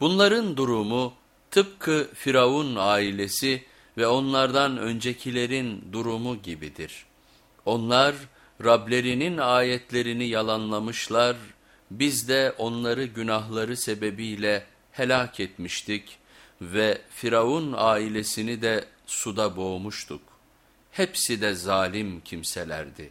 Bunların durumu tıpkı Firavun ailesi ve onlardan öncekilerin durumu gibidir. Onlar Rablerinin ayetlerini yalanlamışlar, biz de onları günahları sebebiyle helak etmiştik ve Firavun ailesini de suda boğmuştuk. Hepsi de zalim kimselerdi.